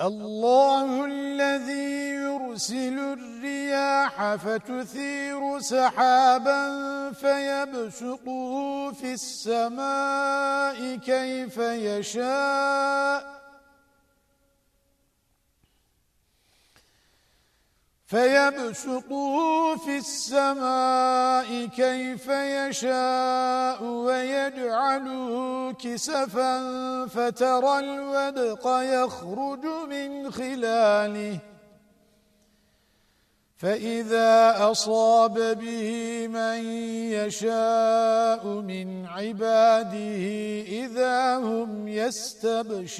الله الذي يرسل الرياح فتثير سحابا فيبسطه في السماء كيف يشاء فيبسطه في السماء كيف يشاء ويجعله كسفا فترى الودق يخرج من خلاله. فإذا أصاب به من يشاء من عباده إذا هم يستبشرون.